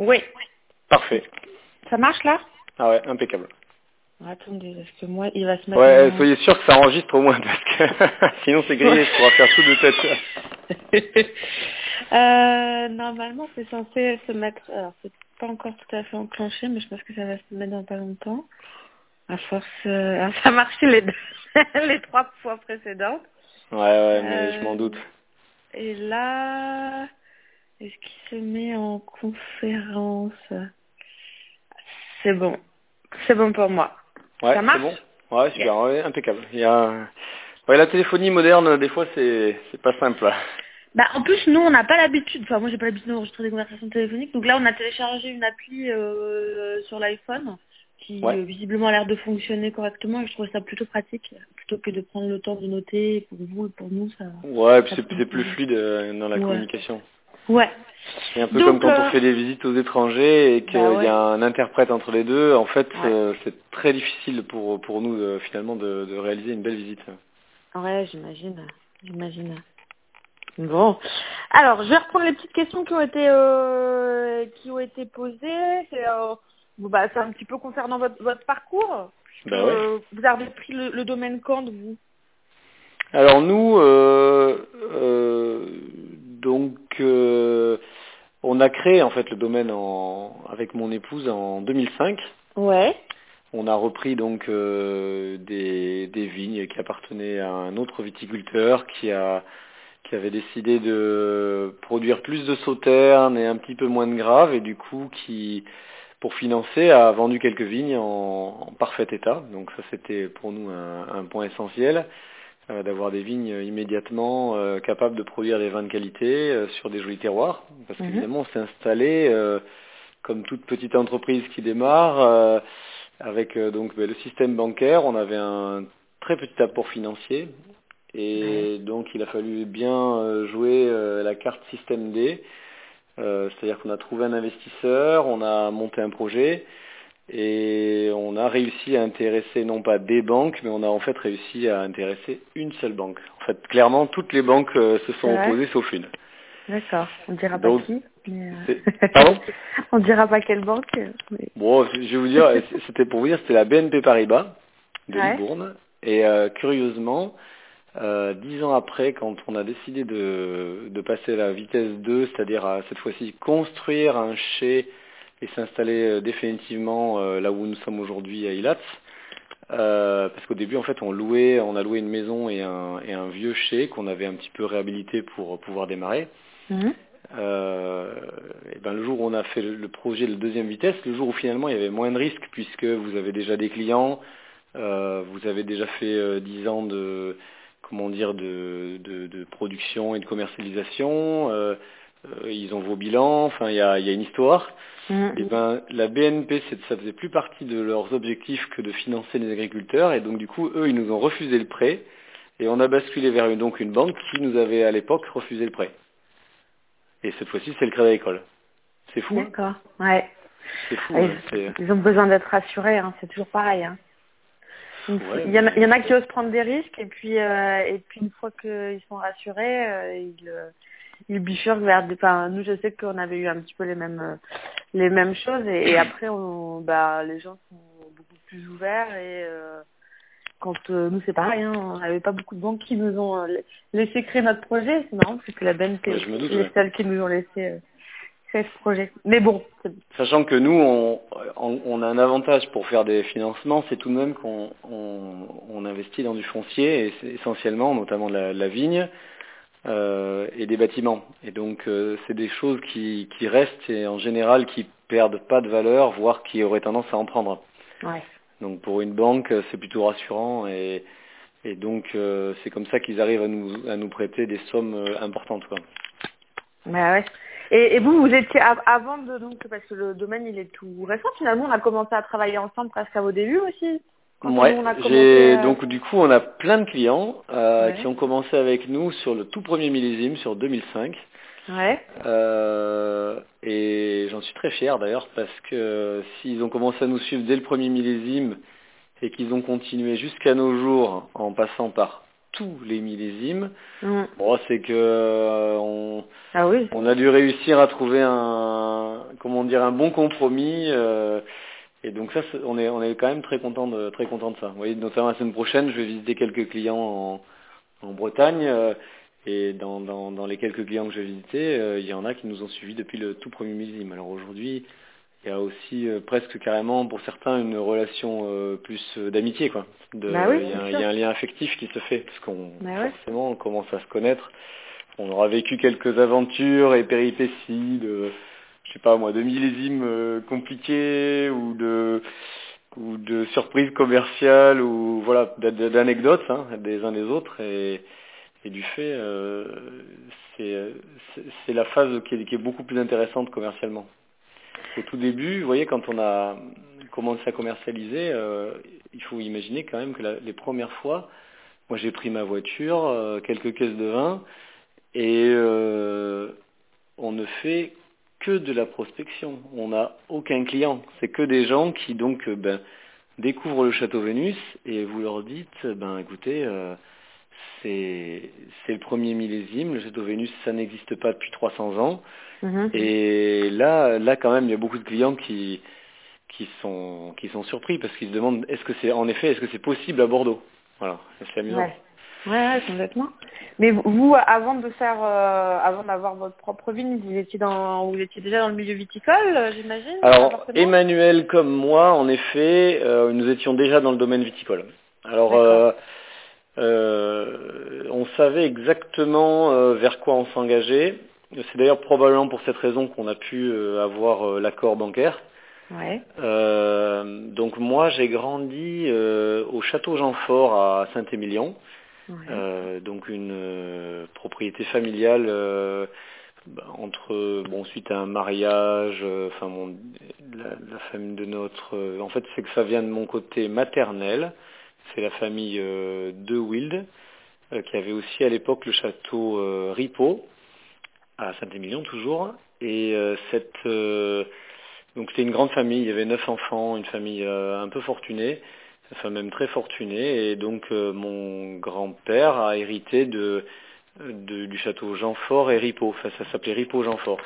Oui. Parfait. Ça marche là? Ah ouais, impeccable. Attendez, parce que moi, il va se mettre... Ouais, en- soyez sûr que ça enregistre au moins, parce que sinon c'est grillé, je pourrais faire tout de tête. Euh, normalement, c'est censé se mettre... Alors, c'est pas encore tout à fait enclenché, mais je pense que ça va se mettre dans pas longtemps. À force... euh, alors, ça a marché les, deux... les trois fois précédentes. Ouais, ouais, mais je Euh, m'en doute. Et là... Est-ce qu'il se met en conférence? C'est bon. C'est bon pour moi. Ouais, ça marche? bon Ouais, super, ouais, impeccable. Il y a... Ouais, la téléphonie moderne, des fois, c'est c'est pas simple. là. Bah, en plus, nous, on n'a pas l'habitude, enfin, moi, j'ai pas l'habitude d'enregistrer des conversations téléphoniques. Donc là, on a téléchargé une appli euh, sur l'iPhone qui, Ouais. euh, visiblement, a l'air de fonctionner correctement. Et je trouve ça plutôt pratique, plutôt que de prendre le temps de noter pour vous et pour nous. Ça... Ouais, puis c'est c'est plus fluide euh, dans la Ouais. communication. Ouais. C'est un peu Donc, comme quand euh, on fait des visites aux étrangers et qu'il Bah ouais. y a un interprète entre les deux. En fait, Ouais. euh, c'est très difficile pour, pour nous, euh, finalement, de, de réaliser une belle visite. Ouais, j'imagine. J'imagine. Bon. Alors, je vais reprendre les petites questions qui ont été euh, qui ont été posées. C'est euh, bah, c'est un petit peu concernant votre, votre parcours. Bah ouais. Euh, vous avez pris le, le domaine quand vous? Alors nous, euh, euh, donc, euh, on a créé en fait le domaine en, avec mon épouse en 2005. Ouais. On a repris donc euh, des, des vignes qui appartenaient à un autre viticulteur qui a qui avait décidé de produire plus de sauternes et un petit peu moins de graves et du coup qui pour financer a vendu quelques vignes en, en parfait état. Donc ça c'était pour nous un, un point essentiel euh, d'avoir des vignes immédiatement euh, capables de produire des vins de qualité euh, sur des jolis terroirs. Parce Mhm. qu'évidemment on s'est installé euh, comme toute petite entreprise qui démarre euh, avec euh, donc ben, le système bancaire, on avait un très petit apport financier et donc il a fallu bien jouer euh, la carte système D, Euh, c'est-à-dire qu'on a trouvé un investisseur, on a monté un projet et on a réussi à intéresser non pas des banques, mais on a en fait réussi à intéresser une seule banque. En fait, clairement, toutes les banques euh, se sont opposées sauf une. D'accord. On dira pas Donc, qui. mais, euh, Pardon On dira pas quelle banque. mais- Bon, je vais vous dire, c'était pour vous dire, c'était la BNP Paribas de Ouais. Libourne. Et euh, curieusement, euh, dix ans après, quand on a décidé de, de passer à la vitesse 2, c'est-à-dire à cette fois-ci construire un chai et s'installer euh, définitivement euh, là où nous sommes aujourd'hui à Ilatz, euh, parce qu'au début, en fait, on louait, on a loué une maison et un, et un vieux chai qu'on avait un petit peu réhabilité pour pouvoir démarrer. Mhm. Euh, et ben le jour où on a fait le, projet de deuxième vitesse, le jour où finalement il y avait moins de risques puisque vous avez déjà des clients, euh, vous avez déjà fait euh, 10 ans de comment dire de, de, de production et de commercialisation, euh, euh, ils ont vos bilans, enfin il y a, il y a une histoire. Mhm. Et ben la BNP ça faisait plus partie de leurs objectifs que de financer les agriculteurs et donc du coup eux ils nous ont refusé le prêt et on a basculé vers une, donc une banque qui nous avait à l'époque refusé le prêt. Et cette fois-ci, c'est le crédit agricole. C'est fou, hein D'accord. Ouais. c'est fou. Ouais, hein, c'est- Ils ont besoin d'être rassurés, hein, c'est toujours pareil. Ouais, il, y en a, mais- il y en a qui osent prendre des risques et puis euh, et puis une fois qu'ils sont rassurés, euh, ils, euh, ils bifurquent vers des. Enfin, nous, je sais qu'on avait eu un petit peu les mêmes euh, les mêmes choses et, et après, on, bah, les gens sont beaucoup plus ouverts et euh, quand euh, nous c'est pareil, hein, on n'avait pas beaucoup de banques qui nous ont euh, la- laissé créer notre projet. C'est marrant parce que la BNP, Ouais, doute, les ouais. seuls qui nous ont laissé euh, créer ce projet. Mais bon, Sachant que nous, on, on- a un avantage pour faire des financements, c'est tout de même qu'on on, on investit dans du foncier, et essentiellement, notamment de la, la vigne euh, et des bâtiments. Et donc, euh, c'est des choses qui, qui restent et en général qui perdent pas de valeur, voire qui auraient tendance à en prendre. ouais. Donc, pour une banque, c'est plutôt rassurant et, et donc euh, c'est comme ça qu'ils arrivent à nous, à nous prêter des sommes euh, importantes. Quoi. Bah ouais. Et, et vous, vous étiez av- avant de donc parce que le domaine il est tout récent. Finalement, on a commencé à travailler ensemble presque à vos débuts aussi? Quand Ouais, on a j'ai commencé à- donc du coup on a plein de clients euh, Ouais. qui ont commencé avec nous sur le tout premier millésime sur 2005 Ouais. Euh, et j'en suis très fier d'ailleurs parce que s'ils ont commencé à nous suivre dès le premier millésime et qu'ils ont continué jusqu'à nos jours en passant par tous les millésimes, Mm. bon c'est que euh, on, Ah oui. on a dû réussir à trouver un comment dire, un bon compromis. euh, et donc ça, on est, on est quand même très content de, très content de ça. Vous voyez, notamment la semaine prochaine, je vais visiter quelques clients en, en Bretagne. euh, et dans, dans, dans les quelques clients que j'ai visités, euh, il y en a qui nous ont suivis depuis le tout premier millésime. Alors aujourd'hui, il y a aussi euh, presque carrément pour certains une relation euh, plus euh, d'amitié quoi. De- Bah oui, il, y a, un- sûr. il y a un lien affectif qui se fait parce qu'on Bah ouais. forcément on commence à se connaître. On aura vécu quelques aventures et péripéties de je sais pas moi de millésimes euh, compliqués ou de ou de surprises commerciales ou voilà d'anecdotes hein, des uns des autres et et du fait, euh, c'est la phase qui est, qui est beaucoup plus intéressante commercialement. Au tout début, vous voyez, quand on a commencé à commercialiser, euh, il faut imaginer quand même que la- les premières fois, moi j'ai pris ma voiture, euh, quelques caisses de vin, et euh, on ne fait que de la prospection. On n'a aucun client. C'est que des gens qui donc euh, ben, découvrent le château Vénus et vous leur dites, ben écoutez, euh, c'est c'est le premier millésime, le château Vénus, ça n'existe pas depuis 300 ans. Mhm. Et là, là quand même, il y a beaucoup de clients qui qui sont qui sont surpris parce qu'ils se demandent est-ce que c'est en effet est-ce que c'est possible à Bordeaux? Voilà, c'est amusant. Ouais. Ouais, complètement. Mais vous- avant de faire, euh, avant d'avoir votre propre vigne, vous étiez dans, vous étiez déjà dans le milieu viticole, euh, j'imagine. Alors, Emmanuel comme moi, en effet, euh, nous étions déjà dans le domaine viticole. Alors, euh, on savait exactement vers quoi on s'engageait. C'est d'ailleurs probablement pour cette raison qu'on a pu avoir l'accord bancaire. Ouais. Donc moi, j'ai grandi au château Jeanfort à Saint-Émilion, euh, donc une euh, propriété familiale euh, bah, entre bon suite à un mariage, enfin mon, la, la famille de notre, en fait c'est que ça vient de mon côté maternel, c'est la famille de Wild qui avait aussi à l'époque le château Ripaud à Saint-Émilion toujours. Et euh, cette euh, donc c'était une grande famille, il y avait neuf enfants, une famille euh, un peu fortunée, enfin même très fortunée, et donc euh, mon grand-père a hérité de, de- du château Jeanfort et Ripaud, enfin ça s'appelait Ripaud Jeanfort.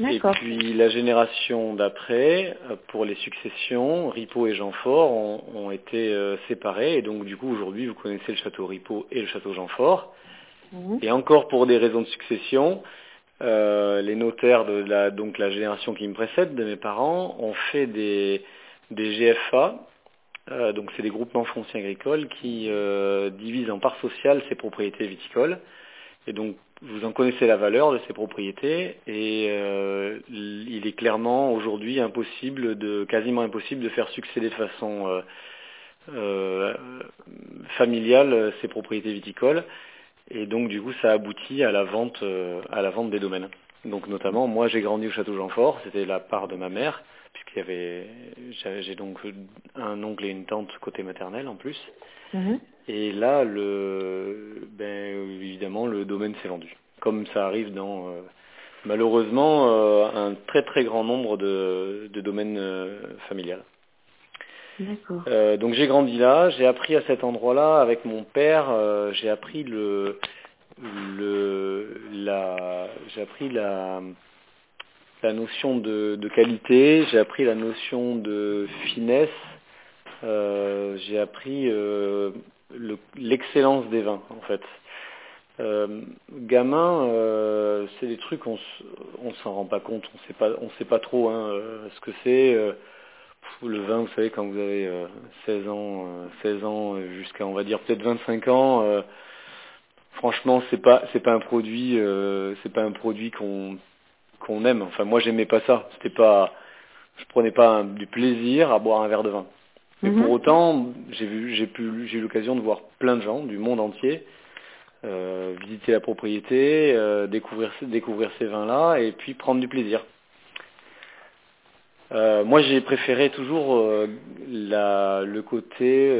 Et puis la génération d'après, euh, pour les successions, Ripaud et Jeanfort ont, ont été euh, séparés, et donc du coup aujourd'hui vous connaissez le château Ripaud et le château Jeanfort. Mhm. Et encore pour des raisons de succession, euh, les notaires de la, donc la génération qui me précède, de mes parents, ont fait des, des GFA, euh, donc c'est des groupements fonciers agricoles qui euh, divisent en parts sociales ces propriétés viticoles. Et donc vous en connaissez la valeur de ces propriétés et euh, il est clairement aujourd'hui impossible de quasiment impossible de faire succéder de façon euh, euh, familiale ces propriétés viticoles. Et donc du coup, ça aboutit à la vente, à la vente des domaines. Donc notamment, moi, j'ai grandi au château Jeanfort, c'était la part de ma mère, puisqu'il y avait, j'ai donc un oncle et une tante côté maternel en plus. Mhm. Et là, le, ben évidemment, le domaine s'est vendu, comme ça arrive dans euh, malheureusement euh, un très très grand nombre de, de domaines euh, familiales. D'accord. Euh, donc j'ai grandi là, j'ai appris à cet endroit-là avec mon père, euh, j'ai appris le, le, la, j'ai appris la, la notion de, de qualité, j'ai appris la notion de finesse, euh, j'ai appris euh, le- l'excellence des vins en fait. Euh, gamin, euh, c'est des trucs on on s'en rend pas compte, on sait pas, on sait pas trop hein, euh, ce que c'est. euh, le vin, vous savez, quand vous avez euh, 16 ans, euh, 16 ans jusqu'à on va dire peut-être 25 ans, franchement, c'est pas c'est pas un produit, c'est pas un produit qu'on qu'on aime. Enfin, moi, j'aimais pas ça. C'était pas, je prenais pas un- du plaisir à boire un verre de vin. Mais Mhm. pour autant, j'ai vu, j'ai pu, j'ai eu l'occasion de voir plein de gens du monde entier euh, visiter la propriété, euh, découvrir découvrir ces vins-là et puis prendre du plaisir. Euh, moi, j'ai préféré toujours la, le côté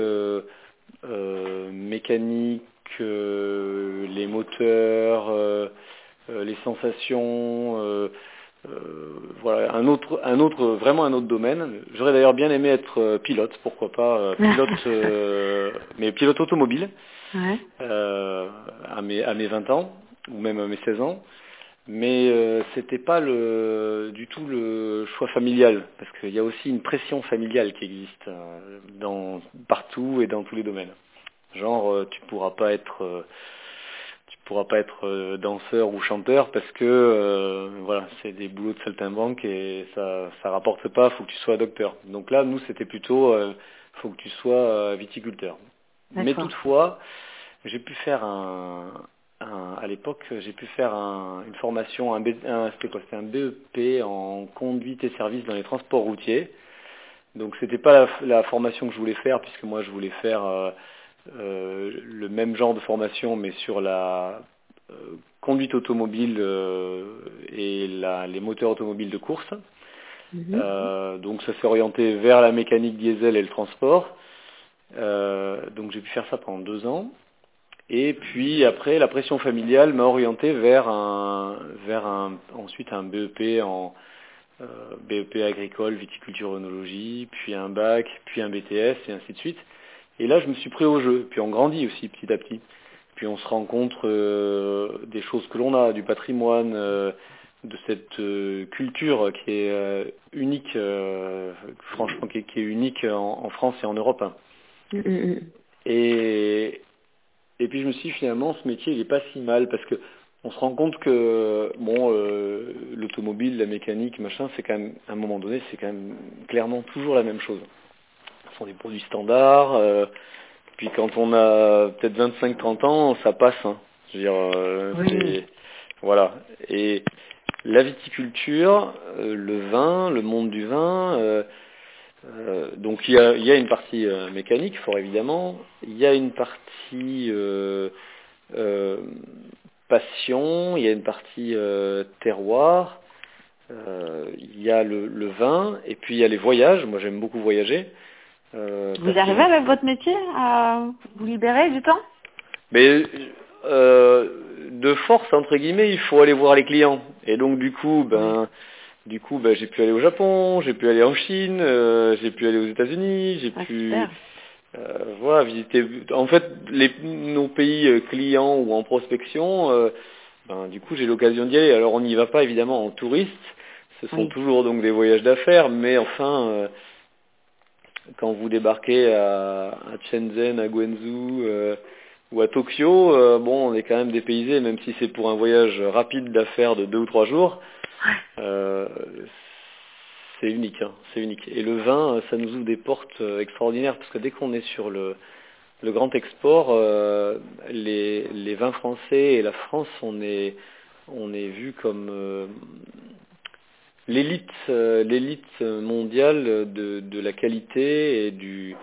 mécanique, les moteurs, les sensations. euh, euh, voilà, un autre, un autre, vraiment un autre domaine. J'aurais d'ailleurs bien aimé être euh, pilote, pourquoi pas, euh, pilote, euh, mais pilote automobile Ouais. euh, à mes à mes 20 ans ou même à mes 16 ans. Mais euh, c'était pas le du tout le choix familial, parce qu'il y a aussi une pression familiale qui existe euh, dans partout et dans tous les domaines. Genre, euh, tu pourras pas être, tu pourras pas être euh, danseur ou chanteur parce que euh, voilà, c'est des boulots de saltimbanque et ça, ça rapporte pas. Faut que tu sois docteur. Donc là, nous, c'était plutôt, euh, faut que tu sois euh, viticulteur. Mais toutefois, j'ai pu faire un, un- à l'époque, j'ai pu faire un- une formation, un, c'était quoi C'était un BEP en conduite et service dans les transports routiers. Donc c'était pas la, la formation que je voulais faire puisque moi je voulais faire le même genre de formation mais sur la euh, conduite automobile euh, et la- les moteurs automobiles de course. Mhm. Euh, donc ça s'est orienté vers la mécanique diesel et le transport. Euh, donc j'ai pu faire ça pendant deux ans. Et puis après, la pression familiale m'a orienté vers un, vers un, ensuite un BEP en euh, BEP agricole, viticulture, œnologie, puis un bac, puis un BTS et ainsi de suite. Et là, je me suis pris au jeu. Puis on grandit aussi petit à petit. Puis on se rencontre euh, des choses que l'on a, du patrimoine, euh, de cette euh, culture qui est euh, unique, franchement, qui est, qui est unique en, en France et en Europe. hein. Mm, mm, mm. Et, et puis je me suis dit, finalement, ce métier, il est pas si mal parce que on se rend compte que bon, l'automobile, la mécanique, machin, c'est quand même, à un moment donné, c'est quand même clairement toujours la même chose. Sont des produits standards. euh, puis quand on a peut-être 25-30 ans, ça passe. hein. Je veux dire, euh, Oui. voilà. Et la viticulture, euh, le vin, le monde du vin. donc il y a, y a une partie mécanique, fort évidemment. Il y a une partie passion, il y a une partie terroir, euh, il y a le, le vin, et puis il y a les voyages. Moi j'aime beaucoup voyager. Euh, Vous que- arrivez avec votre métier à vous libérer du temps? Mais euh, de force entre guillemets, il faut aller voir les clients. Et donc du coup, ben, du coup, ben, j'ai pu aller au Japon, j'ai pu aller en Chine, euh, j'ai pu aller aux États-Unis, j'ai Ah, pu euh, voilà visiter. En fait, les, nos pays clients ou en prospection, ben, du coup, j'ai l'occasion d'y aller. Alors on n'y va pas évidemment en touriste. Ce sont Oui. toujours donc des voyages d'affaires, mais enfin. Quand vous débarquez à, à Shenzhen, à Guangzhou euh, ou à Tokyo, euh, bon, on est quand même dépaysé, même si c'est pour un voyage rapide d'affaires de deux ou trois jours. Euh, c'est unique, hein, c'est unique. Et le vin, euh, ça nous ouvre des portes euh, extraordinaires parce que dès qu'on est sur le, le grand export, euh, les, les vins français et la France, on est, on est vu comme euh, l'élite, euh, l'élite mondiale de, de la qualité et du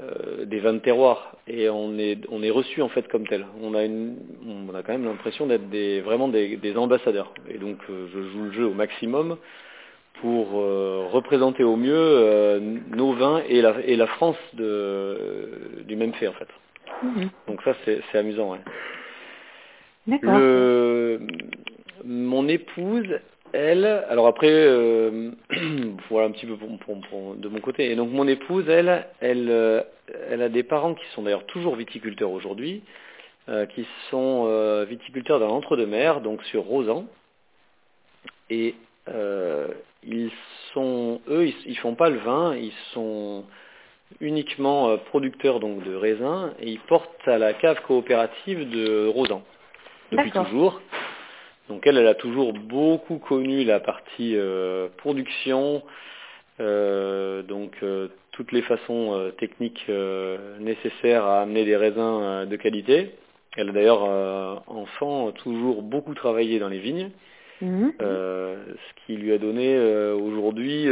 euh, des vins de terroir et on est on est reçu en fait comme tel. On a une on a quand même l'impression d'être des vraiment des, des ambassadeurs et donc euh, je joue le jeu au maximum pour euh, représenter au mieux nos vins et la et la France de du même fait en fait. Mhm. Donc ça c'est c'est amusant ouais. Le, mon épouse, elle, alors après, euh, voilà un petit peu pour, pour- pour- de mon côté. Et donc mon épouse, elle, elle, euh, elle a des parents qui sont d'ailleurs toujours viticulteurs aujourd'hui, euh, qui sont euh, viticulteurs dans l'entre-deux-mer, donc sur Rosan. Et euh, ils sont, eux, ils, ils font pas le vin, ils sont uniquement euh, producteurs donc de raisins et ils portent à la cave coopérative de Rosan depuis toujours. Donc elle, elle a toujours beaucoup connu la partie euh, production, euh, donc euh, toutes les façons euh, techniques euh, nécessaires à amener des raisins euh, de qualité. Elle a d'ailleurs, euh, enfant, toujours beaucoup travaillé dans les vignes, Mhm. euh, ce qui lui a donné euh, aujourd'hui,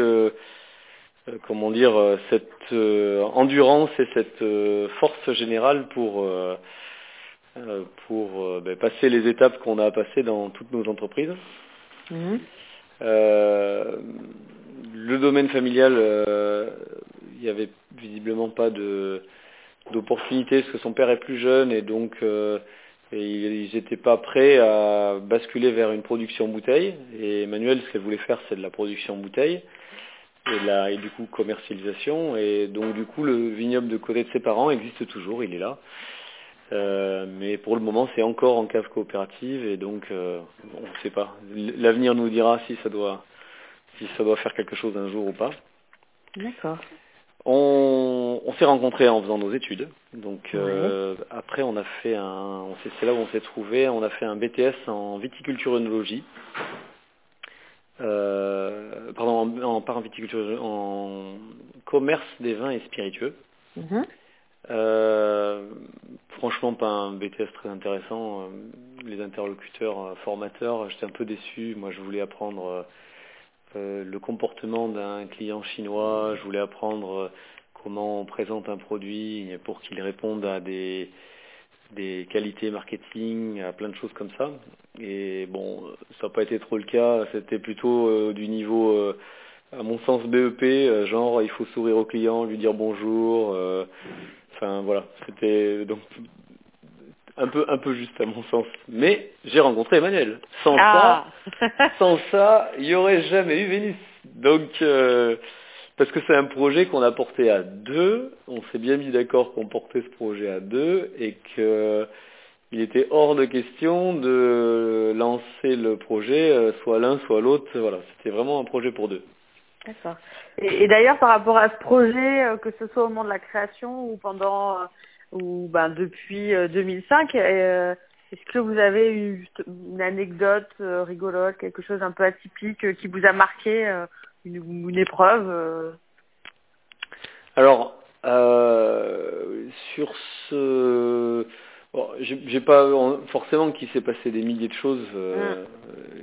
comment dire, cette euh, endurance et cette euh, force générale pour pour euh, ben, passer les étapes qu'on a à passer dans toutes nos entreprises. Mhm. Euh, le domaine familial, euh, il n'y avait visiblement pas de d'opportunité parce que son père est plus jeune et donc euh, et ils n'étaient pas prêts à basculer vers une production bouteille. Et Emmanuel, ce qu'elle voulait faire, c'est de la production bouteille et, de la, et du coup commercialisation. Et donc du coup, le vignoble de côté de ses parents existe toujours, il est là. Euh, mais pour le moment, c'est encore en cave coopérative et donc euh, on ne sait pas. L'avenir nous dira si ça doit si ça doit faire quelque chose un jour ou pas. D'accord. On, on s'est rencontrés en faisant nos études. Donc euh, après, on a fait un, c'est là où on s'est trouvé. On a fait un BTS en viticulture œnologie. Pardon, en, en, pas en viticulture, en commerce des vins et spiritueux. Mhm. Euh, franchement, pas un BTS très intéressant. Euh, Les interlocuteurs euh, formateurs, j'étais un peu déçu. Moi, je voulais apprendre le comportement d'un client chinois. Je voulais apprendre comment on présente un produit pour qu'il réponde à des des qualités marketing, à plein de choses comme ça. Et bon, ça n'a pas été trop le cas. C'était plutôt du niveau, à mon sens, BEP, genre il faut sourire au client, lui dire bonjour. Enfin voilà, c'était donc un peu un peu juste à mon sens. Mais j'ai rencontré Emmanuel. Sans Ah. ça, sans ça, il y aurait jamais eu Vénus. Donc euh, parce que c'est un projet qu'on a porté à deux. On s'est bien mis d'accord qu'on portait ce projet à deux et que il était hors de question de lancer le projet euh, soit l'un soit l'autre. Voilà, c'était vraiment un projet pour deux. Et, d'ailleurs, par rapport à ce projet, euh, que ce soit au moment de la création ou pendant, euh, ou ben depuis euh, 2005, euh, est-ce que vous avez eu une anecdote rigolote, quelque chose un peu atypique qui vous a marqué, une, une épreuve Alors, sur ce... Bon, j'ai pas forcément qu'il s'est passé des milliers de choses, euh,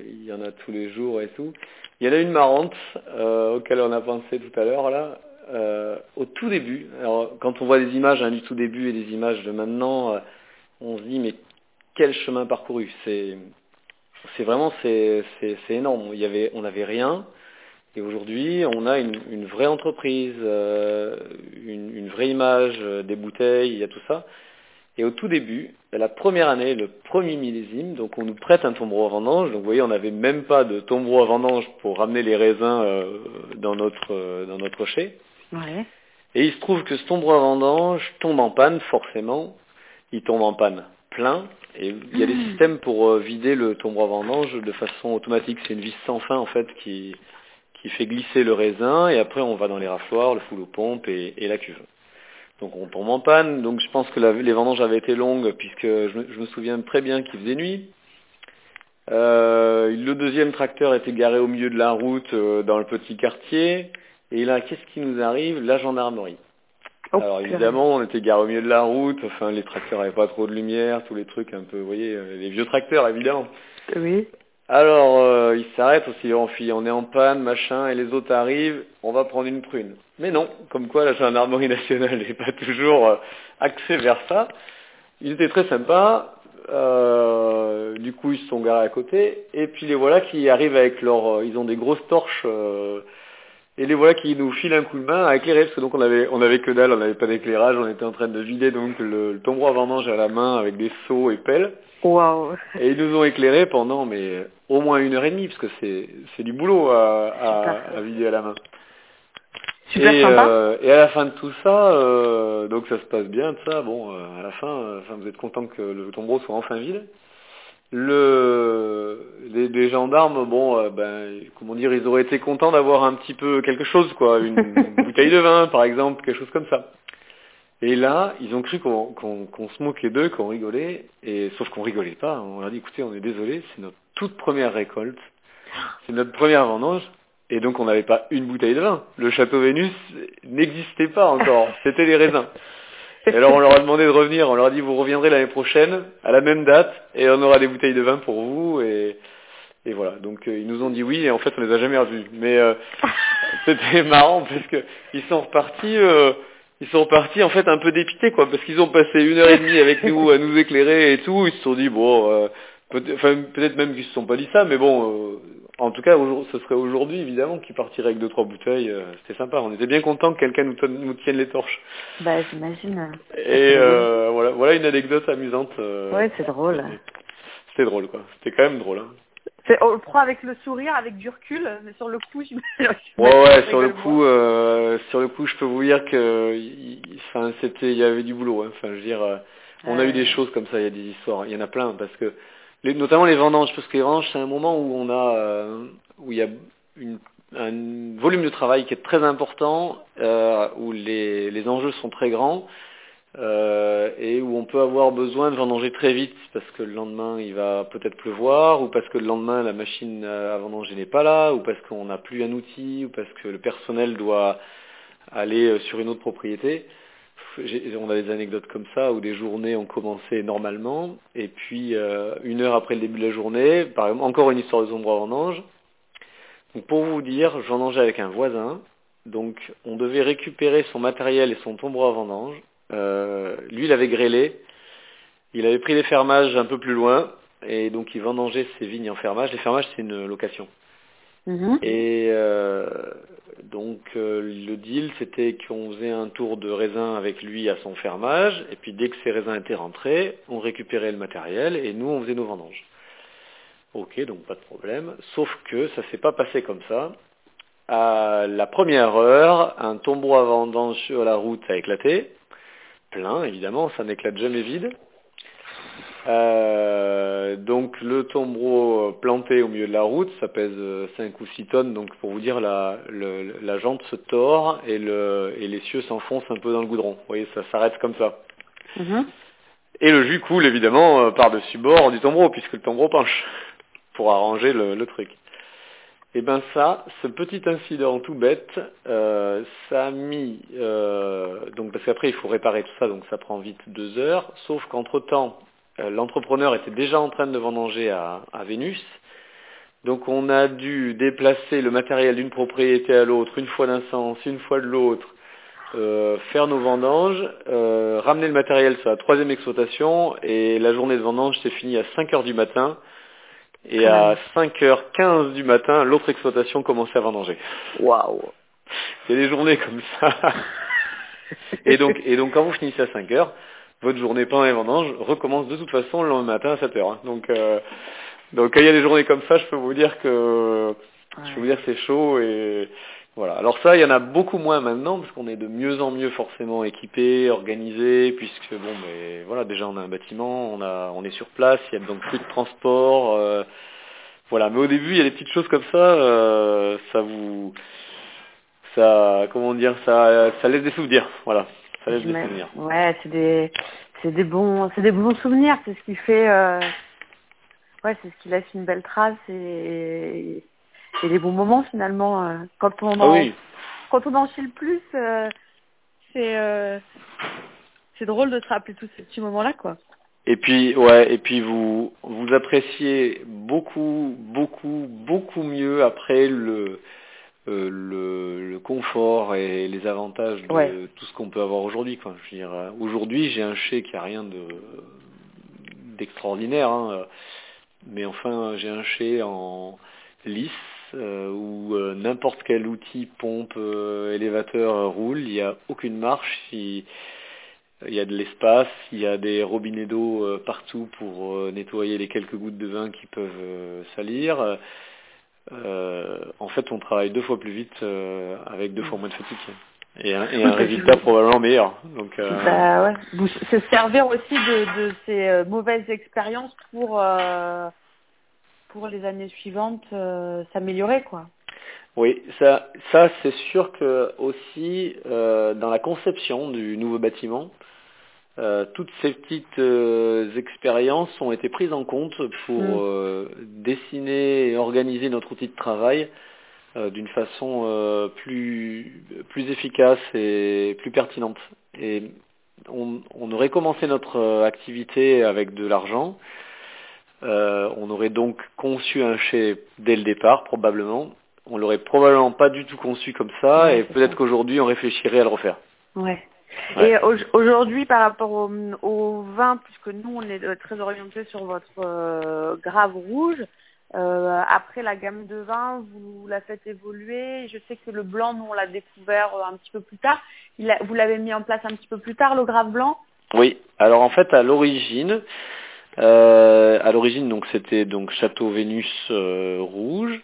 il y en a tous les jours et tout. Il y en a une marrante euh, auquel on a pensé tout à l'heure là. Euh, au tout début, alors quand on voit des images hein, du tout début et des images de maintenant, euh, on se dit mais quel chemin parcouru C'est c'est vraiment c'est énorme. Il y avait on n'avait rien et aujourd'hui on a une, une vraie entreprise, euh, une, une vraie image, euh, des bouteilles, il y a tout ça. Et au tout début, la première année, le premier millésime, donc on nous prête un tombereau à vendange. Donc vous voyez, on n'avait même pas de tombereau à vendange pour ramener les raisins euh, dans notre euh, dans notre chai. Ouais. Et il se trouve que ce tombereau à vendange tombe en panne, forcément. Il tombe en panne plein. Et il y a des systèmes pour euh, vider le tombereau à vendange de façon automatique. C'est une vis sans fin, en fait, qui, qui fait glisser le raisin. Et après, on va dans les rafloirs, le foule aux pompes et, et la cuve. Donc on tombe en panne. Donc je pense que la- les vendanges avaient été longues, puisque je, me- je me souviens très bien qu'il faisait nuit. Euh, le deuxième tracteur était garé au milieu de la route euh, dans le petit quartier. Et là, qu'est-ce qui nous arrive? La gendarmerie. Oh, Alors évidemment, on était garé au milieu de la route, enfin les tracteurs n'avaient pas trop de lumière, tous les trucs un peu, vous voyez, euh, les vieux tracteurs évidemment. Oui. Alors euh, ils s'arrêtent aussi, on, fit- on est en panne, machin, et les autres arrivent, on va prendre une prune. Mais non, comme quoi la gendarmerie nationale n'est pas toujours euh, axée vers ça. Ils étaient très sympas, euh, du coup ils se sont garés à côté, et puis les voilà qui arrivent avec leur, euh, ils ont des grosses torches. Et les voilà qui nous filent un coup de main à éclairer, parce que donc on avait, on avait que dalle, on n'avait pas d'éclairage, on était en train de vider donc le, le tombereau à vendange à la main avec des seaux et pelles. Waouh. Et ils nous ont éclairés pendant mais au moins une heure et demie, parce que c'est, c'est du boulot à, à, Super. à vider à la main. Super et, sympa. euh, et à la fin de tout ça, euh, donc ça se passe bien, tout ça. Bon, euh, à la fin, enfin, vous êtes content que le tombereau soit enfin vide. Le, les, les gendarmes, bon, euh, ben, comment dire, ils auraient été contents d'avoir un petit peu quelque chose, quoi, une bouteille de vin, par exemple, quelque chose comme ça. Et là, ils ont cru qu'on qu'on qu'on se moquait d'eux, qu'on rigolait, et sauf qu'on rigolait pas. On leur dit, écoutez, on est désolé, c'est notre toute première récolte, c'est notre première vendange, et donc on n'avait pas une bouteille de vin. Le château Vénus n'existait pas encore, c'était les raisins. Et alors on leur a demandé de revenir, on leur a dit vous reviendrez l'année prochaine à la même date et on aura des bouteilles de vin pour vous et, et voilà. Donc euh, ils nous ont dit oui et en fait on les a jamais revus. Mais euh, c'était marrant parce que ils sont repartis, euh, ils sont repartis en fait un peu dépités quoi parce qu'ils ont passé une heure et demie avec nous à nous éclairer et tout. Ils se sont dit bon, euh, peut-être, enfin peut-être même qu'ils se sont pas dit ça, mais bon. euh, en tout cas, aujourd'hui- ce serait aujourd'hui, évidemment, qu'ils partiraient avec deux, trois bouteilles. euh, C'était sympa. On était bien contents que quelqu'un nous, tienne les torches. Bah, j'imagine. Et euh, voilà, voilà une anecdote amusante. euh, Ouais, c'est drôle. C'était drôle, quoi. C'était quand même drôle. Hein. C'est- On le prend avec le sourire, avec du recul, mais sur le coup, j'imagine. Ouais, ouais. Sur le coup, euh, sur le coup, je peux vous dire que, enfin, c'était, il y avait du boulot. hein. Enfin, je veux dire, euh, on a eu des choses comme ça. Il y a des histoires. Il y en a plein parce que, notamment les vendanges, parce que les vendanges, c'est un moment où on a, euh, où il y a un volume de travail qui est très important, euh, où les, les enjeux sont très grands. Euh, et où on peut avoir besoin de vendanger très vite parce que le lendemain il va peut-être pleuvoir ou parce que le lendemain la machine à vendanger n'est pas là ou parce qu'on n'a plus un outil ou parce que le personnel doit aller sur une autre propriété. On a des anecdotes comme ça où des journées ont commencé normalement et puis euh, une heure après le début de la journée, par exemple, encore une histoire de sombre à vendange. Donc pour vous dire, je vendangeais avec un voisin, donc on devait récupérer son matériel et son tombeau à vendange euh, lui, il avait grêlé. Il avait pris les fermages un peu plus loin. Et donc, il vendangeait ses vignes en fermage. Les fermages, c'est une location. Mhm. Et euh, donc, euh, le deal, c'était qu'on faisait un tour de raisin avec lui à son fermage. Et puis, dès que ses raisins étaient rentrés, on récupérait le matériel. Et nous, on faisait nos vendanges. Ok, donc pas de problème. Sauf que ça s'est pas passé comme ça. À la première heure, un tombeau à vendange sur la route a éclaté plein, évidemment, ça n'éclate jamais vide. Euh, donc le tombereau planté au milieu de la route, ça pèse 5 ou 6 tonnes, donc pour vous dire, la, la jante se tord et, le, et les cieux s'enfoncent un peu dans le goudron. Vous voyez, ça s'arrête comme ça. Mhm. Et le jus coule évidemment euh, par-dessus bord du tombereau, puisque le tombereau penche, pour arranger le, le truc. Et ben ça, ce petit incident tout bête, euh, ça a mis euh, donc parce qu'après il faut réparer tout ça, donc ça prend vite deux heures. Sauf qu'entre temps, euh, l'entrepreneur était déjà en train de vendanger à, à Vénus, donc on a dû déplacer le matériel d'une propriété à l'autre, une fois d'un sens, une fois de l'autre, euh, faire nos vendanges, euh, ramener le matériel sur la troisième exploitation, et la journée de vendange s'est finie à 5 heures du matin. Et à 5h15 du matin, l'autre exploitation commençait à vendanger. Waouh C'est des journées comme ça. et donc, et donc quand vous finissez à 5h, votre journée pendant les vendanges recommence de toute façon le lendemain matin à 7h. hein. Donc, euh, donc quand il y a des journées comme ça, je peux vous dire que je peux vous dire c'est chaud et voilà. Alors ça, il y en a beaucoup moins maintenant parce qu'on est de mieux en mieux forcément équipé, organisé, puisque bon, mais voilà, déjà on a un bâtiment, on a, on est sur place, il y a donc plus de transport, euh, voilà. Mais au début, il y a des petites choses comme ça, euh, ça vous, ça, comment dire, ça, ça laisse des souvenirs, voilà, ça laisse des Mais- souvenirs. Ouais, c'est des, c'est des bons, c'est des bons souvenirs. C'est ce qui fait, euh, ouais, c'est ce qui laisse une belle trace et, et des bons moments finalement. euh, Quand on Ah en, oui, quand on en chie plus, euh, c'est, c'est drôle de se rappeler tous ces petits moments-là, quoi. Et puis ouais, et puis vous vous appréciez beaucoup beaucoup beaucoup mieux après le euh, le, le confort et les avantages de Ouais. tout ce qu'on peut avoir aujourd'hui quoi. Je veux dire euh, aujourd'hui j'ai un chai qui a rien de d'extraordinaire hein, euh, mais enfin j'ai un chai en lisse euh, où euh, n'importe quel outil pompe élévateur roule, il n'y a aucune marche, il, il y a de l'espace, il y a des robinets d'eau partout pour nettoyer les quelques gouttes de vin qui peuvent salir. Euh, en fait, on travaille deux fois plus vite euh, avec deux fois moins de fatigue et un, et un résultat probablement meilleur. Donc, euh, Bah ouais. Se servir aussi de, de ces euh, mauvaises expériences pour euh, pour les années suivantes euh, s'améliorer, quoi. Oui, ça, ça c'est sûr que aussi euh, dans la conception du nouveau bâtiment, euh, toutes ces petites euh, expériences ont été prises en compte pour Mm. euh, dessiner et organiser notre outil de travail d'une façon plus plus efficace et plus pertinente. Et on, on aurait commencé notre activité avec de l'argent. On aurait donc conçu un chai dès le départ, probablement. On l'aurait probablement pas du tout conçu comme ça, Ouais, et peut-être qu'aujourd'hui on réfléchirait à le refaire. Ouais. Ouais. Et au- aujourd'hui, par rapport au, au vin, puisque nous, on est euh, très orienté sur votre euh, grave rouge, euh, après la gamme de vins, vous la faites évoluer. Je sais que le blanc, nous, on l'a découvert un petit peu plus tard. Il a- vous l'avez mis en place un petit peu plus tard, le grave blanc? Oui. Alors en fait, à l'origine, euh, à l'origine, donc c'était donc Château Vénus euh, rouge.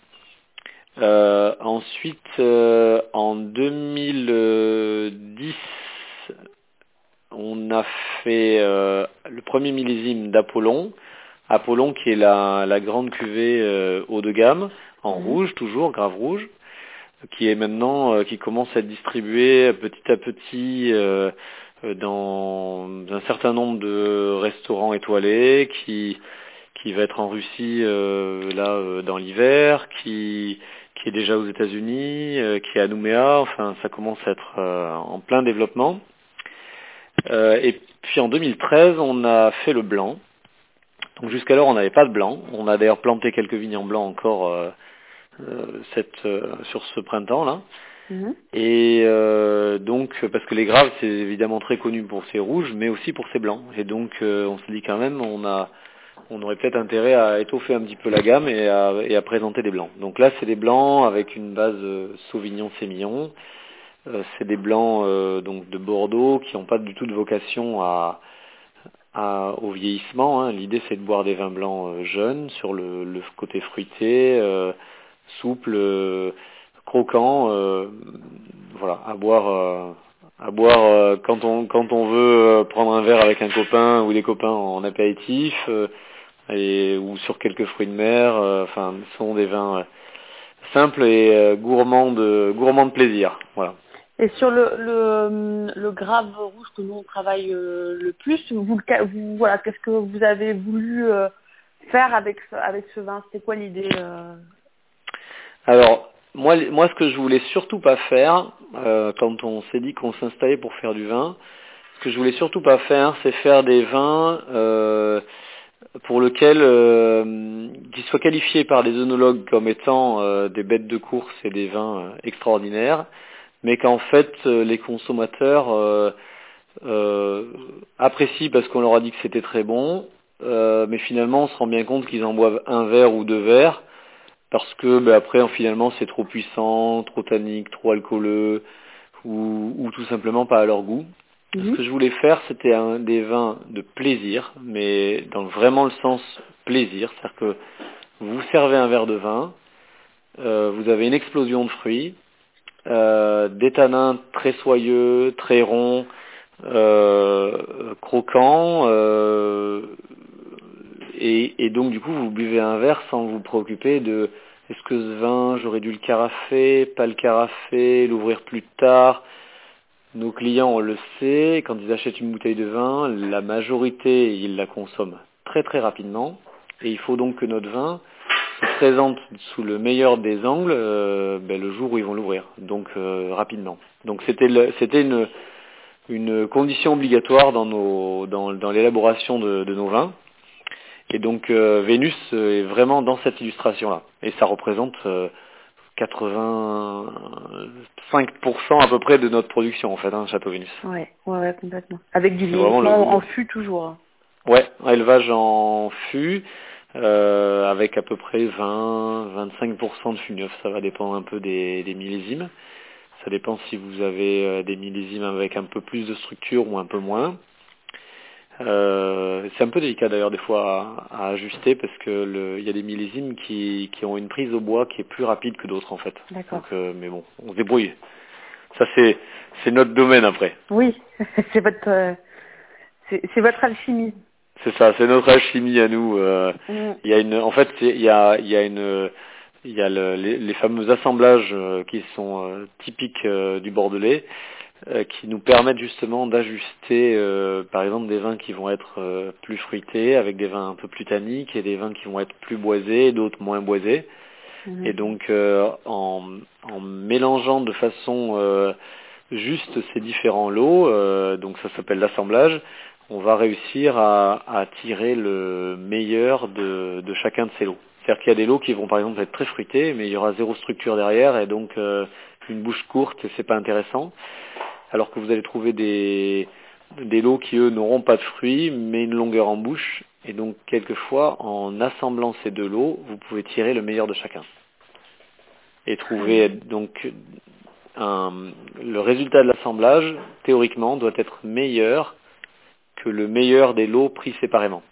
Ensuite, en 2010, on a fait euh, le premier millésime d'Apollon. Apollon qui est la, la grande cuvée euh, haut de gamme, en Mhm. rouge toujours, grave rouge. qui est maintenant, qui commence à être distribué petit à petit dans un certain nombre de restaurants étoilés, qui qui va être en Russie là dans l'hiver, qui qui est déjà aux États-Unis, qui est à Nouméa. Enfin, ça commence à être en plein développement. Et puis en 2013, on a fait le blanc. Donc jusqu'alors, on n'avait pas de blanc. On a d'ailleurs planté quelques vignes en blanc encore euh, euh, cette, euh, sur ce printemps-là. Mhm. Et donc, parce que les graves, c'est évidemment très connu pour ses rouges, mais aussi pour ses blancs. Et donc, on se dit quand même, on a, on aurait peut-être intérêt à étoffer un petit peu la gamme et à, et à présenter des blancs. Donc là, c'est des blancs avec une base Sauvignon-Sémillon. C'est des blancs donc de Bordeaux qui n'ont pas du tout de vocation à, au vieillissement. Hein. L'idée c'est de boire des vins blancs euh, jeunes sur le, le côté fruité, euh, souple, euh, croquant, voilà, à boire, à boire quand on quand on veut prendre un verre avec un copain ou des copains en apéritif et ou sur quelques fruits de mer. Enfin, ce sont des vins simples et gourmands de gourmands de plaisir. Voilà. Et sur le, le, le grave rouge que nous on travaille euh, le plus, vous, voilà, qu'est-ce que vous avez voulu euh, faire avec ce, avec ce vin? C'était quoi l'idée euh? Alors moi, moi, ce que je voulais surtout pas faire, quand on s'est dit qu'on s'installait pour faire du vin, ce que je voulais surtout pas faire, c'est faire des vins pour lesquels qui soient qualifiés par les œnologues comme étant des bêtes de course et des vins extraordinaires mais qu'en fait euh, les consommateurs euh, euh, apprécient parce qu'on leur a dit que c'était très bon, mais finalement on se rend bien compte qu'ils en boivent un verre ou deux verres parce que ben, après finalement c'est trop puissant, trop tannique, trop alcooleux ou, ou, tout simplement pas à leur goût. Ce Mhm. que je voulais faire c'était un des vins de plaisir, mais dans vraiment le sens plaisir, c'est-à-dire que vous servez un verre de vin, euh, vous avez une explosion de fruits, euh, des tanins très soyeux, très ronds, euh, croquants, euh, et, donc du coup vous buvez un verre sans vous préoccuper de est-ce que ce vin j'aurais dû le carafer, pas le carafer, l'ouvrir plus tard? Nos clients on le sait, quand ils achètent une bouteille de vin, la majorité ils la consomment très très rapidement, et il faut donc que notre vin se présente sous le meilleur des angles euh, ben, le jour où ils vont l'ouvrir, donc euh, rapidement. Donc c'était une, une condition obligatoire dans nos dans, dans l'élaboration de, de nos vins. Et donc euh, Vénus est vraiment dans cette illustration-là. Et ça représente euh, 85% à peu près de notre production en fait, hein, Château Vénus. Ouais, ouais, ouais, complètement. Avec du vieillissement le- en fût toujours. hein. Ouais, élevage en fût, euh, avec à peu près 20-25% de fût neuf. Ça va dépendre un peu des, des millésimes. Ça dépend si vous avez euh, des millésimes avec un peu plus de structure ou un peu moins. Euh, c'est un peu délicat d'ailleurs des fois à, à ajuster parce que il y a des millésimes qui, qui ont une prise au bois qui est plus rapide que d'autres en fait. D'accord. Donc, euh, mais bon, on se débrouille. Ça c'est c'est notre domaine après. Oui, c'est votre, euh, c'est votre alchimie. C'est ça, c'est notre alchimie à nous. euh, Mm. Il y a une, en fait, il y a, il y a une, il y a le- les, les fameux assemblages euh, qui sont euh, typiques euh, du Bordelais, euh, qui nous permettent justement d'ajuster, euh, par exemple, des vins qui vont être euh, plus fruités, avec des vins un peu plus tanniques, et des vins qui vont être plus boisés, et d'autres moins boisés. Mhm. Et donc, euh, en, en mélangeant de façon euh, juste ces différents lots, euh, donc ça s'appelle l'assemblage, on va réussir à, tirer le meilleur de, chacun de ces lots. C'est-à-dire qu'il y a des lots qui vont par exemple être très fruités, mais il y aura zéro structure derrière et donc euh, une bouche courte c'est pas intéressant. Alors que vous allez trouver des, lots qui eux n'auront pas de fruits, mais une longueur en bouche. Et donc quelquefois, en assemblant ces deux lots, vous pouvez tirer le meilleur de chacun. Et trouver donc le résultat de l'assemblage, théoriquement, doit être meilleur que le meilleur des lots pris séparément.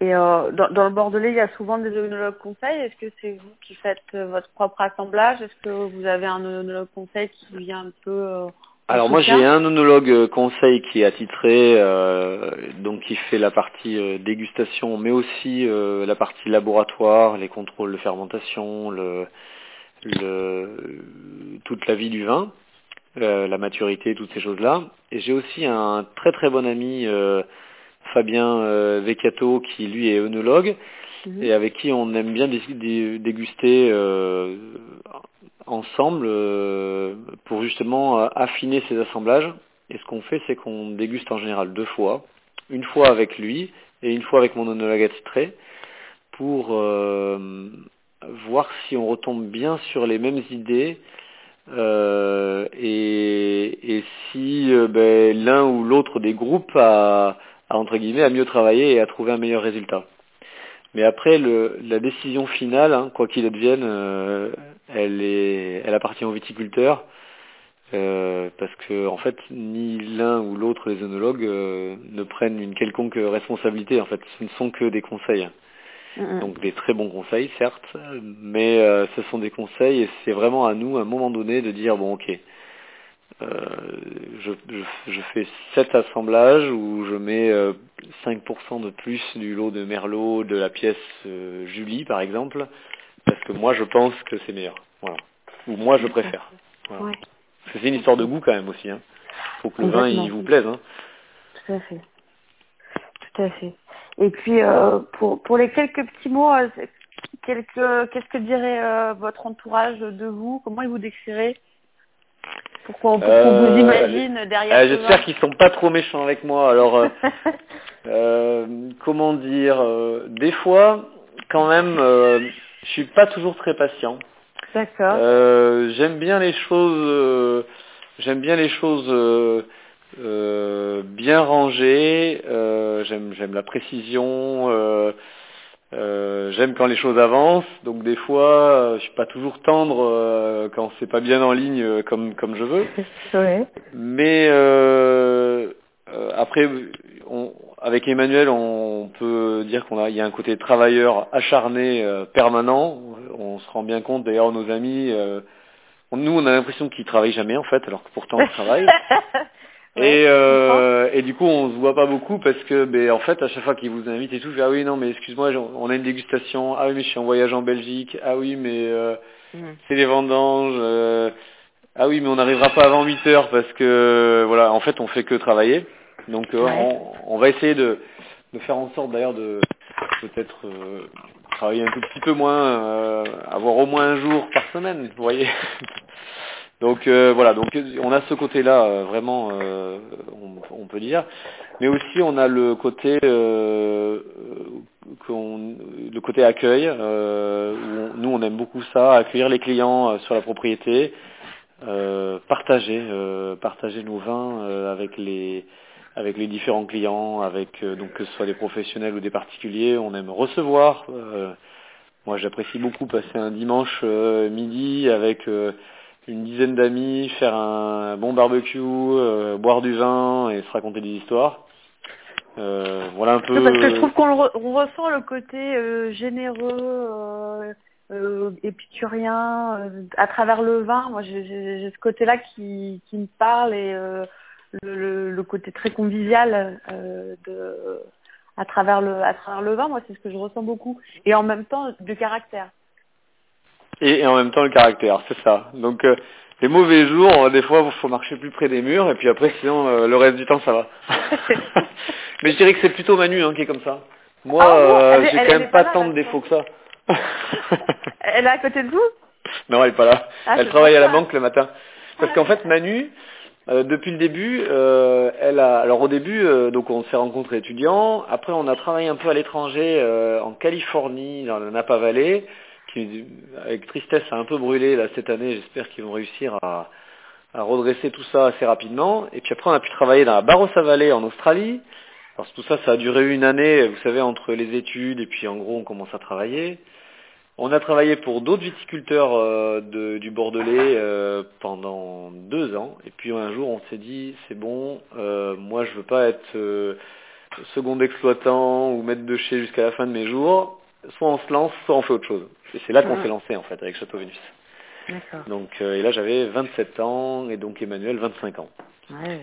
Et euh, dans, dans le Bordelais, il y a souvent des œnologues conseils. Est-ce que c'est vous qui faites euh, votre propre assemblage? Est-ce que vous avez un œnologue conseil qui vient un peu euh, Alors moi j'ai un onologue euh, conseil qui est attitré, euh, donc qui fait la partie dégustation, mais aussi la partie laboratoire, les contrôles de fermentation, le, le, toute la vie du vin, euh, la maturité, toutes ces choses-là. Et j'ai aussi un très très bon ami, euh, Fabien euh, qui lui est œnologue, Mhm. et avec qui on aime bien dé- dé- déguster euh, ensemble euh, pour justement affiner ces assemblages. Et ce qu'on fait, c'est qu'on déguste en général deux fois, une fois avec lui et une fois avec mon œnologue attitré, pour euh, voir si on retombe bien sur les mêmes idées euh, et, et si euh, ben, l'un ou l'autre des groupes a, a, entre guillemets a mieux travaillé et a trouvé un meilleur résultat. Mais après, le, la décision finale, hein, quoi qu'il advienne, euh, elle, est, elle appartient aux viticulteurs. Euh, parce que en fait, ni l'un ou l'autre des œnologues ne prennent une quelconque responsabilité. En fait, ce ne sont que des conseils. Donc des très bons conseils, certes, mais euh, ce sont des conseils et c'est vraiment à nous, à un moment donné, de dire bon, ok, euh, je, je, je fais cet assemblage où je mets euh, 5% de plus du lot de Merlot de la pièce euh, Julie, par exemple, parce que moi je pense que c'est meilleur. Voilà. Ou moi je préfère. Voilà. Ouais, Parce que c'est une histoire de goût quand même aussi. Hein. Faut que le vin il vous plaise. Hein. tout à fait. Tout à fait. Et puis, euh, pour, pour les quelques petits mots, euh, quelques, qu'est-ce que dirait euh, votre entourage de vous? Comment il vous décrirait Pour qu'on pour qu'on Euh, vous imagine derrière Euh, J'espère qu'ils sont pas trop méchants avec moi. Alors, euh, euh, comment dire Des fois, quand même, euh, je suis pas toujours très patient. D'accord. Euh, j'aime bien les choses, euh, j'aime bien les choses euh, bien rangées. euh, j'aime, la précision. euh, euh, j'aime quand les choses avancent. Donc des fois, euh, je suis pas toujours tendre euh, quand c'est pas bien en ligne comme comme je veux. ouais. Mais euh, euh, après, on, avec Emmanuel, on peut dire qu'on a, il y a un côté travailleur acharné euh, permanent. On se rend bien compte, d'ailleurs, nos amis, euh, on- nous, on a l'impression qu'ils travaillent jamais en fait, alors que pourtant ils travaillent. Et, euh, et du coup, on se voit pas beaucoup parce que, ben, en fait, à chaque fois qu'ils vous invitent et tout, je ah oui, non, mais excuse-moi, on a une dégustation. Ah oui, mais je suis en voyage en Belgique. Ah oui, mais euh, Mhm. c'est les vendanges. euh, ah oui, mais on n'arrivera pas avant 8 heures parce que, voilà, en fait, on fait que travailler. Donc, euh, Ouais. on, on va essayer de, de faire en sorte d'ailleurs de peut-être travailler un tout petit peu moins, avoir au moins un jour par semaine, vous voyez. donc euh, voilà, donc on a ce côté-là euh, vraiment, euh, on, peut dire, mais aussi on a le côté, le côté accueil, où on- nous on aime beaucoup ça, accueillir les clients sur la propriété, partager, partager nos vins avec les avec les différents clients, avec donc que ce soit des professionnels ou des particuliers, on aime recevoir. moi, j'apprécie beaucoup passer un dimanche midi avec une dizaine d'amis, faire un bon barbecue, euh, boire du vin et se raconter des histoires. Euh, voilà un peu. Parce que je trouve qu'on re- ressent le côté euh, généreux, euh, euh, épicurien, euh, à travers le vin. Moi, j'ai- ce côté-là qui, qui me parle et le, le, côté très convivial de, à travers le, à travers le vin. Moi, c'est ce que je ressens beaucoup. Et en même temps, de caractère. Et, et en même temps le caractère, c'est ça. Donc euh, les mauvais jours, euh, des fois, il faut marcher plus près des murs, et puis après, sinon, euh, le reste du temps, ça va. Mais je dirais que c'est plutôt Manu hein, qui est comme ça. Moi, Ah j'ai quand même pas pas là, tant de défauts que ça. Elle est à côté de vous? Non, elle est pas là. Ah, elle travaille à la banque le matin. Parce Ah, qu'en fait, Manu, euh, depuis le début, euh, elle a. Alors au début, euh, donc on s'est rencontrés étudiants. Après, on a travaillé un peu à l'étranger, en Californie, dans le Napa Valley, avec tristesse, a un peu brûlé là cette année. J'espère qu'ils vont réussir à, à redresser tout ça assez rapidement. Et puis après, on a pu travailler dans la Barossa Valley en Australie. Alors tout ça, ça a duré une année, vous savez, entre les études et puis en gros, on commence à travailler. On a travaillé pour d'autres viticulteurs euh, de- du Bordelais euh, pendant deux ans. Et puis un jour, on s'est dit, c'est bon, euh, moi je veux pas être euh, second exploitant ou maître de chez jusqu'à la fin de mes jours. Soit on se lance, soit on fait autre chose. Et c'est là qu'on Mhm. s'est lancé en fait avec Château Vénus. D'accord. Donc euh, et là j'avais 27 ans et donc Emmanuel 25 ans. Ouais.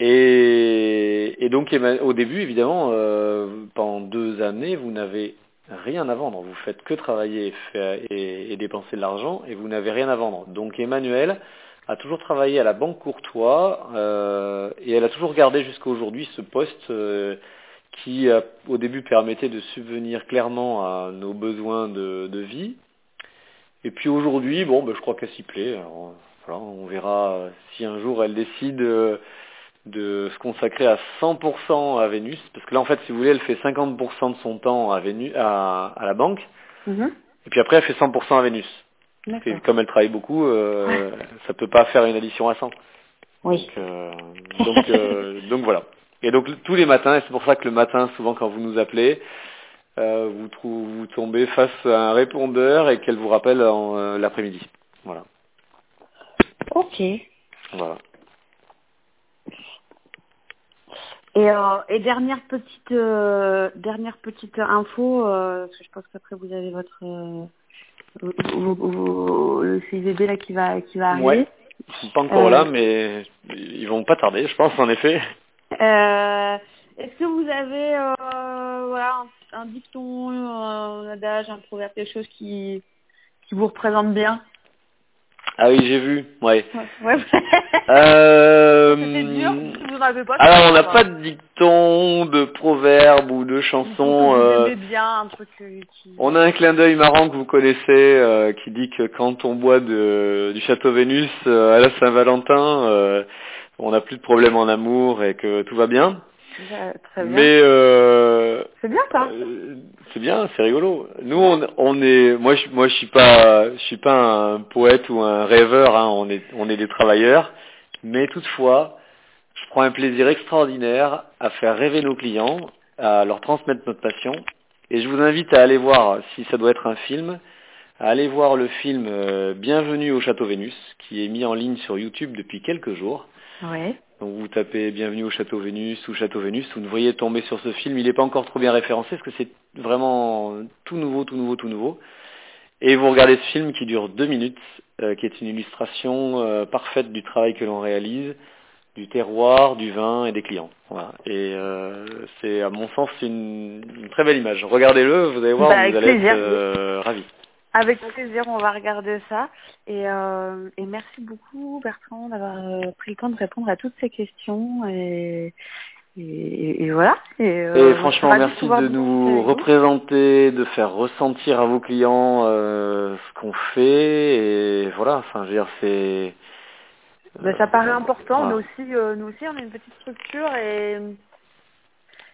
Et, et donc au début évidemment, euh, pendant deux années, vous n'avez rien à vendre. Vous faites que travailler et, faire- et- et dépenser de l'argent et vous n'avez rien à vendre. Donc Emmanuel a toujours travaillé à la Banque Courtois euh, et elle a toujours gardé jusqu'à aujourd'hui ce poste euh, qui euh, au début permettait de subvenir clairement à nos besoins de, de vie. Et puis aujourd'hui, bon, ben, je crois qu'elle s'y plaît. Alors, voilà, on verra si un jour elle décide euh, de se consacrer à 100% à Vénus, parce que là en fait, si vous voulez, elle fait 50% de son temps à, Vénus, à, à la banque, Mhm. et puis après elle fait 100% à Vénus. Et comme elle travaille beaucoup, euh, ça peut pas faire une addition à 100. Oui. Donc, euh, donc, euh, donc voilà. Et donc tous les matins, et c'est pour ça que le matin, souvent quand vous nous appelez, euh, vous, tombez face à un répondeur et qu'elle vous rappelle en, euh, l'après-midi. Voilà. Ok. voilà. Et, euh, et dernière petite dernière petite info, parce que je pense qu'après vous avez votre vos- vos- vos- le CVB là qui va qui va arriver. Ouais. Ils sont pas encore là, mais ils vont pas tarder, je pense, en effet. Euh, Est-ce que vous avez euh, voilà un, un dicton, un adage, un proverbe, quelque chose qui qui vous représente bien? Ah oui, j'ai vu. Ouais. Ouais. Euh, dur. Vous pas. Alors, on n'a pas de dicton, de proverbe ou de chanson. euh, aimez bien un truc qui. On a un clin d'œil marrant que vous connaissez euh, qui dit que quand on boit de, du Château Vénus à la Saint-Valentin, euh, on n'a plus de problème en amour et que tout va bien. Ouais, Très bien. Mais euh, C'est bien ça. euh, c'est bien, c'est rigolo. Nous, on, on est, moi, je, moi, je suis pas, je suis pas un poète ou un rêveur. hein, on est, on est des travailleurs. Mais toutefois, je prends un plaisir extraordinaire à faire rêver nos clients, à leur transmettre notre passion. Et je vous invite à aller voir, si ça doit être un film, à aller voir le film euh, Bienvenue au Château Vénus, qui est mis en ligne sur YouTube depuis quelques jours. Ouais. Donc vous tapez Bienvenue au Château Vénus ou Château Vénus, vous devriez tomber sur ce film. Il n'est pas encore trop bien référencé parce que c'est vraiment tout nouveau, tout nouveau, tout nouveau. Et vous regardez ce film qui dure deux minutes, euh, qui est une illustration euh, parfaite du travail que l'on réalise, du terroir, du vin et des clients. Voilà. Et euh, c'est, à mon sens, une, une très belle image. Regardez-le, vous allez voir, Bah, vous allez plaisir. être ravis. Avec plaisir, on va regarder ça. Et, euh, et merci beaucoup Bertrand d'avoir euh, pris le temps de répondre à toutes ces questions. Et, et, et voilà. Et, euh, franchement, merci de nous représenter, de faire ressentir à vos clients euh, ce qu'on fait. Et voilà, enfin, je veux dire, c'est... Ben, ça paraît important. voilà. Nous aussi, nous aussi, on est une petite structure et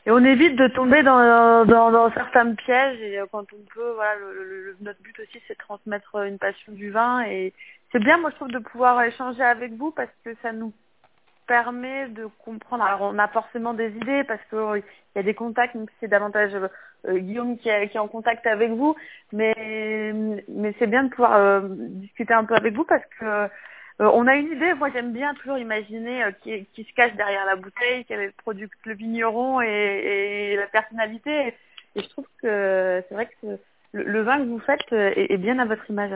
et on évite de tomber dans, dans, dans certains pièges. Et euh, quand on peut, voilà, notre but aussi, c'est de transmettre euh, une passion du vin. Et c'est bien, moi, je trouve, de pouvoir échanger avec vous parce que ça nous permet de comprendre. Alors, on a forcément des idées parce que euh, y a des contacts, si c'est davantage Guillaume qui, est- en contact avec vous. Mais, c'est bien de pouvoir discuter un peu avec vous parce que euh, on a une idée. Moi, j'aime bien toujours imaginer euh, qui, qui se cache derrière la bouteille, quel est le produit, le vigneron et, et la personnalité. Et je trouve que c'est vrai que le, le vin que vous faites euh, est, est bien à votre image.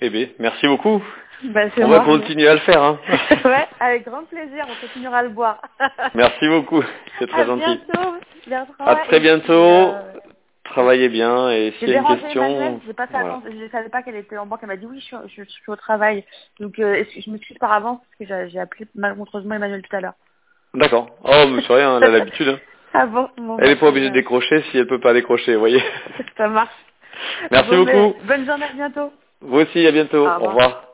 Eh bien, merci beaucoup. Bah, On va continuer à le faire. Hein. ouais, avec grand plaisir. On continuera à le boire. merci beaucoup, c'est très à gentil. bientôt, Bertrand. À très bientôt. euh, Travaillez bien et s'il y a une question... voilà. je ne savais pas qu'elle était en banque, elle m'a dit oui, je, suis- je, je suis au travail. Donc euh, je m'excuse par avance parce que j'ai appelé malencontreusement Emmanuel tout à l'heure. D'accord. Oh, mais c'est rien, elle a l'habitude. hein. Ah bon, bon Elle n'est pas obligée de décrocher si elle peut pas décrocher, vous voyez. Ça marche. Merci Bon, beaucoup. Bonne journée, à bientôt. Vous aussi, à bientôt. Au Au revoir. revoir.